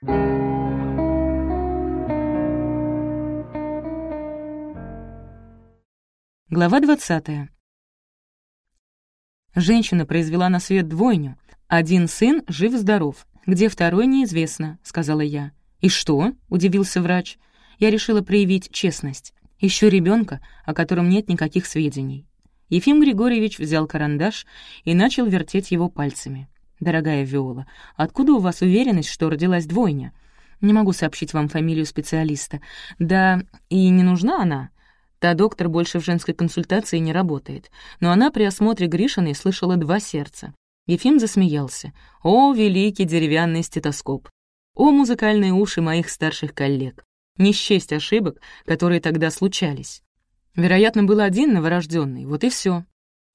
Глава 20. Женщина произвела на свет двойню. Один сын жив-здоров, где второй неизвестно, — сказала я. «И что?» — удивился врач. Я решила проявить честность. Ищу ребенка, о котором нет никаких сведений. Ефим Григорьевич взял карандаш и начал вертеть его пальцами. «Дорогая Виола, откуда у вас уверенность, что родилась двойня? Не могу сообщить вам фамилию специалиста. Да, и не нужна она. Та доктор больше в женской консультации не работает. Но она при осмотре Гришиной слышала два сердца. Ефим засмеялся. «О, великий деревянный стетоскоп! О, музыкальные уши моих старших коллег! Не счесть ошибок, которые тогда случались. Вероятно, был один новорожденный, вот и все.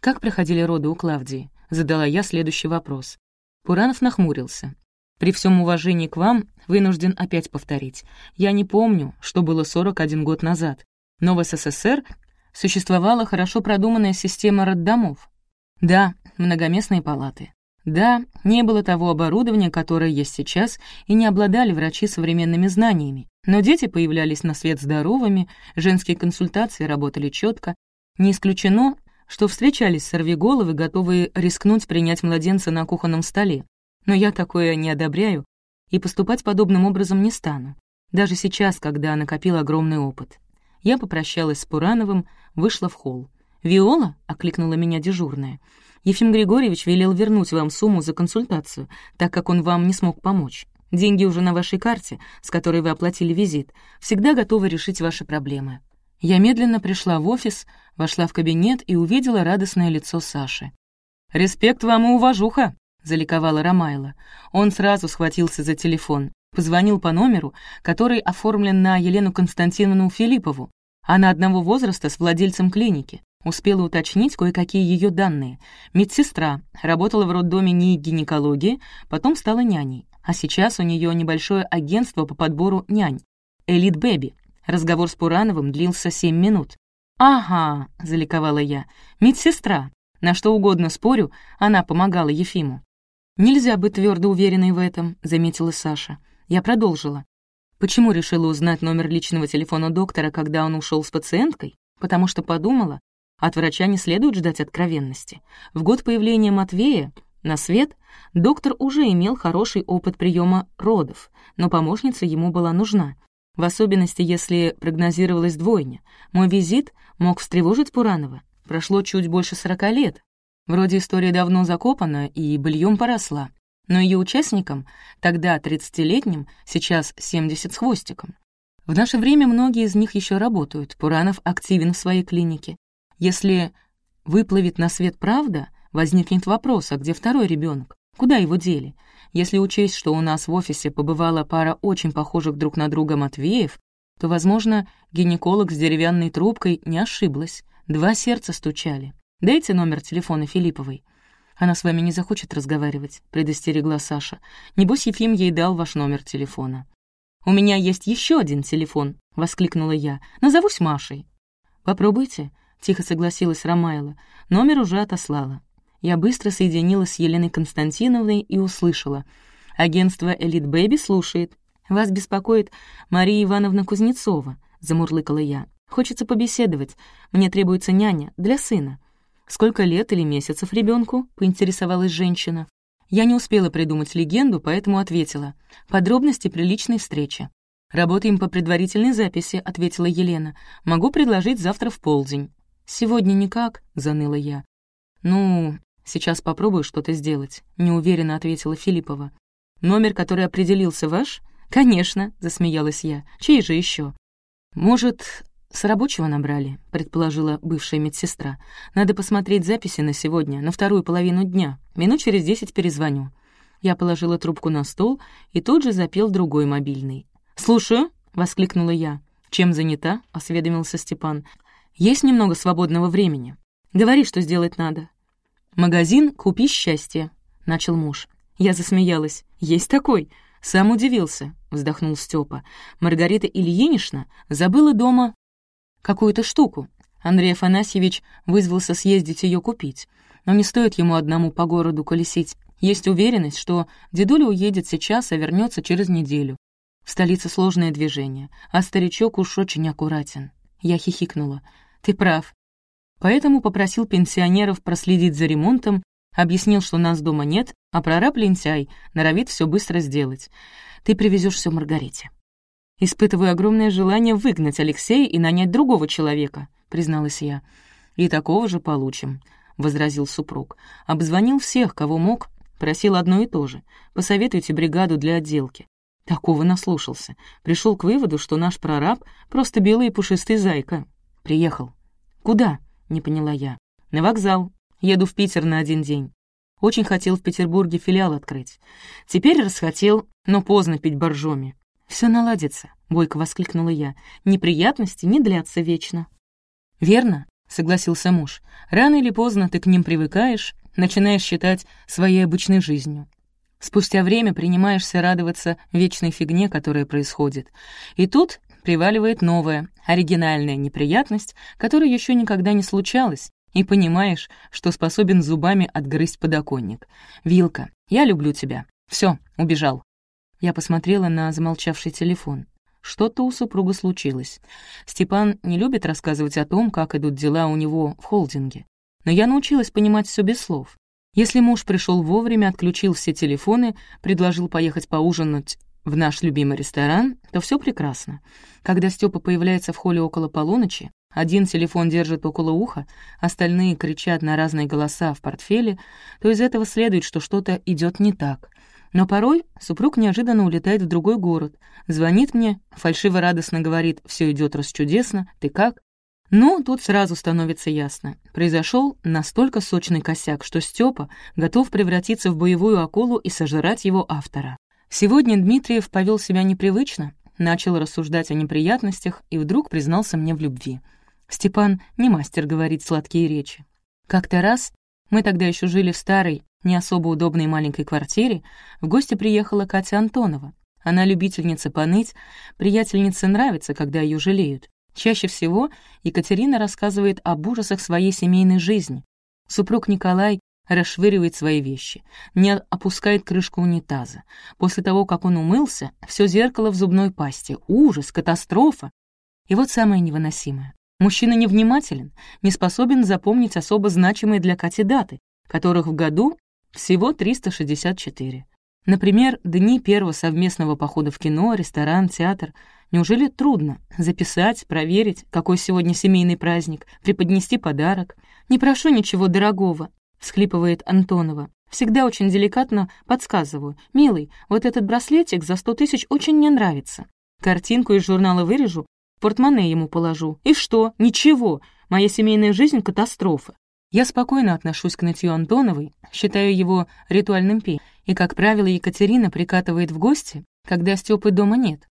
Как проходили роды у Клавдии? Задала я следующий вопрос. Пуранов нахмурился. При всем уважении к вам вынужден опять повторить. Я не помню, что было 41 год назад, но в СССР существовала хорошо продуманная система роддомов. Да, многоместные палаты. Да, не было того оборудования, которое есть сейчас, и не обладали врачи современными знаниями. Но дети появлялись на свет здоровыми, женские консультации работали четко. Не исключено, что встречались сорвиголовы, готовые рискнуть принять младенца на кухонном столе. Но я такое не одобряю и поступать подобным образом не стану. Даже сейчас, когда накопил огромный опыт. Я попрощалась с Пурановым, вышла в холл. «Виола?» — окликнула меня дежурная. «Ефим Григорьевич велел вернуть вам сумму за консультацию, так как он вам не смог помочь. Деньги уже на вашей карте, с которой вы оплатили визит. Всегда готовы решить ваши проблемы». Я медленно пришла в офис, вошла в кабинет и увидела радостное лицо Саши. «Респект вам и уважуха!» — заликовала Ромайла. Он сразу схватился за телефон, позвонил по номеру, который оформлен на Елену Константиновну Филиппову. Она одного возраста с владельцем клиники. Успела уточнить кое-какие ее данные. Медсестра, работала в роддоме НИИ гинекологии, потом стала няней. А сейчас у нее небольшое агентство по подбору нянь. «Элит Бэби». Разговор с Пурановым длился семь минут. «Ага», — заликовала я, — «медсестра». На что угодно спорю, она помогала Ефиму. «Нельзя быть твердо уверенной в этом», — заметила Саша. Я продолжила. Почему решила узнать номер личного телефона доктора, когда он ушел с пациенткой? Потому что подумала, от врача не следует ждать откровенности. В год появления Матвея на свет доктор уже имел хороший опыт приема родов, но помощница ему была нужна, в особенности, если прогнозировалась двойня. Мой визит мог встревожить Пуранова. Прошло чуть больше сорока лет. Вроде история давно закопана и быльем поросла. Но ее участникам, тогда 30-летним, сейчас 70 с хвостиком. В наше время многие из них еще работают, Пуранов активен в своей клинике. Если выплывет на свет правда, возникнет вопрос, а где второй ребенок? Куда его дели? Если учесть, что у нас в офисе побывала пара очень похожих друг на друга Матвеев, то, возможно, гинеколог с деревянной трубкой не ошиблась. Два сердца стучали. Дайте номер телефона Филипповой. Она с вами не захочет разговаривать», — предостерегла Саша. «Небось, Ефим ей дал ваш номер телефона». «У меня есть еще один телефон», — воскликнула я. «Назовусь Машей». «Попробуйте», тихо согласилась Ромайла. Номер уже отослала. Я быстро соединилась с Еленой Константиновной и услышала. «Агентство «Элит Бэби» слушает. Вас беспокоит Мария Ивановна Кузнецова», — замурлыкала я. «Хочется побеседовать. Мне требуется няня для сына». «Сколько лет или месяцев ребенку? поинтересовалась женщина. Я не успела придумать легенду, поэтому ответила. «Подробности при личной встрече». «Работаем по предварительной записи», — ответила Елена. «Могу предложить завтра в полдень». «Сегодня никак», — заныла я. «Ну, сейчас попробую что-то сделать», — неуверенно ответила Филиппова. «Номер, который определился, ваш?» «Конечно», — засмеялась я. «Чей же еще? «Может, с рабочего набрали», — предположила бывшая медсестра. «Надо посмотреть записи на сегодня, на вторую половину дня. Минут через десять перезвоню». Я положила трубку на стол и тут же запел другой мобильный. «Слушаю», — воскликнула я. «Чем занята?» — осведомился Степан. Есть немного свободного времени. Говори, что сделать надо». «Магазин «Купи счастье», — начал муж. Я засмеялась. «Есть такой?» «Сам удивился», — вздохнул Степа. «Маргарита Ильинична забыла дома какую-то штуку. Андрей Афанасьевич вызвался съездить ее купить. Но не стоит ему одному по городу колесить. Есть уверенность, что дедуля уедет сейчас, а вернется через неделю. В столице сложное движение, а старичок уж очень аккуратен. Я хихикнула. «Ты прав». Поэтому попросил пенсионеров проследить за ремонтом, объяснил, что нас дома нет, а прораб лентяй, норовит все быстро сделать. Ты привезешь все Маргарите. Испытываю огромное желание выгнать Алексея и нанять другого человека, призналась я. И такого же получим, возразил супруг. Обзвонил всех, кого мог, просил одно и то же. Посоветуйте бригаду для отделки. Такого наслушался. Пришел к выводу, что наш прораб — просто белый и пушистый зайка. Приехал. «Куда?» — не поняла я. «На вокзал. Еду в Питер на один день. Очень хотел в Петербурге филиал открыть. Теперь расхотел, но поздно пить боржоми. Все наладится», — бойко воскликнула я. «Неприятности не длятся вечно». «Верно», — согласился муж. «Рано или поздно ты к ним привыкаешь, начинаешь считать своей обычной жизнью. Спустя время принимаешься радоваться вечной фигне, которая происходит. И тут приваливает новая, оригинальная неприятность, которая еще никогда не случалась, и понимаешь, что способен зубами отгрызть подоконник. «Вилка, я люблю тебя. Все, убежал». Я посмотрела на замолчавший телефон. Что-то у супруга случилось. Степан не любит рассказывать о том, как идут дела у него в холдинге. Но я научилась понимать все без слов. Если муж пришел вовремя, отключил все телефоны, предложил поехать поужинать в наш любимый ресторан, то все прекрасно. Когда Степа появляется в холле около полуночи, один телефон держит около уха, остальные кричат на разные голоса в портфеле, то из этого следует, что что-то идет не так. Но порой супруг неожиданно улетает в другой город, звонит мне, фальшиво радостно говорит «все идет расчудесно, ты как?», ну, тут сразу становится ясно. Произошел настолько сочный косяк, что Степа готов превратиться в боевую акулу и сожрать его автора. Сегодня Дмитриев повел себя непривычно, начал рассуждать о неприятностях и вдруг признался мне в любви. Степан не мастер говорить сладкие речи. Как-то раз, мы тогда еще жили в старой, не особо удобной маленькой квартире, в гости приехала Катя Антонова. Она любительница поныть, приятельнице нравится, когда ее жалеют. Чаще всего Екатерина рассказывает об ужасах своей семейной жизни. Супруг Николай расшвыривает свои вещи, не опускает крышку унитаза. После того, как он умылся, все зеркало в зубной пасте. Ужас, катастрофа. И вот самое невыносимое. Мужчина невнимателен, не способен запомнить особо значимые для Кати даты, которых в году всего 364. Например, дни первого совместного похода в кино, ресторан, театр. Неужели трудно записать, проверить, какой сегодня семейный праздник, преподнести подарок? «Не прошу ничего дорогого», — всхлипывает Антонова. «Всегда очень деликатно подсказываю. Милый, вот этот браслетик за сто тысяч очень мне нравится. Картинку из журнала вырежу, портмоне ему положу. И что? Ничего. Моя семейная жизнь — катастрофа. Я спокойно отношусь к нытью Антоновой, считаю его ритуальным пением, и, как правило, Екатерина прикатывает в гости, когда Стёпы дома нет.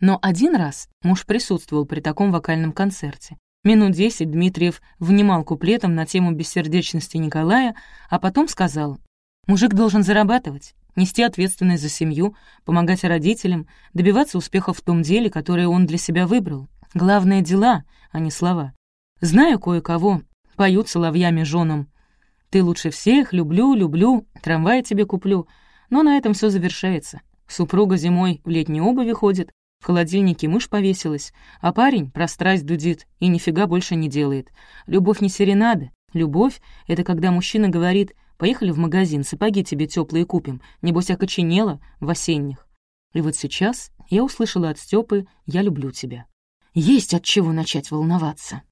Но один раз муж присутствовал при таком вокальном концерте. Минут десять Дмитриев внимал куплетом на тему бессердечности Николая, а потом сказал, «Мужик должен зарабатывать, нести ответственность за семью, помогать родителям, добиваться успеха в том деле, которое он для себя выбрал. Главное — дела, а не слова. Знаю кое-кого, поют соловьями женам. Ты лучше всех, люблю, люблю, трамвай тебе куплю. Но на этом все завершается. Супруга зимой в летней обуви ходит, в холодильнике мышь повесилась, а парень про страсть дудит и нифига больше не делает. Любовь не серенада. Любовь — это когда мужчина говорит «Поехали в магазин, сапоги тебе теплые купим, небось окоченела в осенних». И вот сейчас я услышала от Стёпы «Я люблю тебя». Есть от чего начать волноваться.